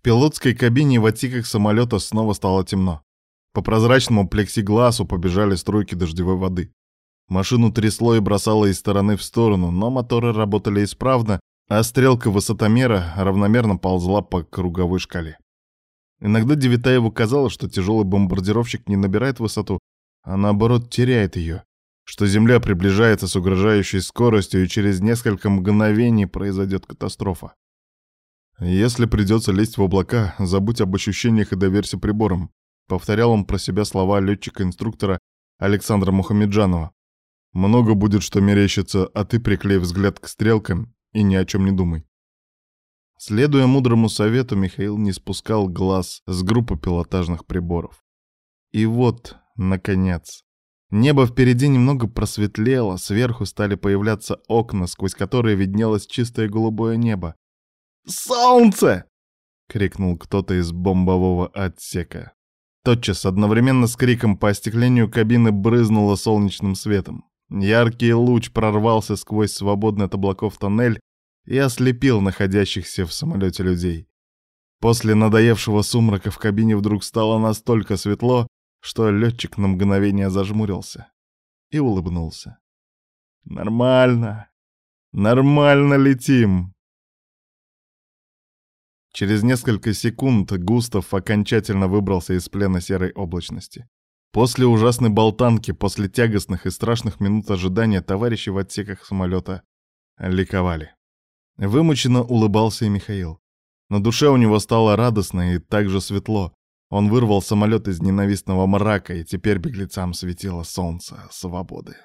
В пилотской кабине в отсеках самолета снова стало темно. По прозрачному плексигласу побежали струйки дождевой воды. Машину трясло и бросало из стороны в сторону, но моторы работали исправно, а стрелка высотомера равномерно ползла по круговой шкале. Иногда Девитаеву казалось, что тяжелый бомбардировщик не набирает высоту, а наоборот теряет ее, что Земля приближается с угрожающей скоростью и через несколько мгновений произойдет катастрофа. Если придется лезть в облака, забудь об ощущениях и доверься приборам, повторял он про себя слова летчика-инструктора Александра Мухамеджанова. Много будет что мерещиться, а ты приклей взгляд к стрелкам и ни о чем не думай. Следуя мудрому совету, Михаил не спускал глаз с группы пилотажных приборов. И вот, наконец, небо впереди немного просветлело, сверху стали появляться окна, сквозь которые виднелось чистое голубое небо. «Солнце!» — крикнул кто-то из бомбового отсека. Тотчас одновременно с криком по остеклению кабины брызнуло солнечным светом. Яркий луч прорвался сквозь свободный от облаков тоннель и ослепил находящихся в самолете людей. После надоевшего сумрака в кабине вдруг стало настолько светло, что летчик на мгновение зажмурился и улыбнулся. «Нормально, нормально летим!» Через несколько секунд Густав окончательно выбрался из плена серой облачности. После ужасной болтанки, после тягостных и страшных минут ожидания товарищи в отсеках самолета ликовали. Вымученно улыбался и Михаил. На душе у него стало радостно и также светло. Он вырвал самолет из ненавистного мрака, и теперь беглецам светило солнце свободы.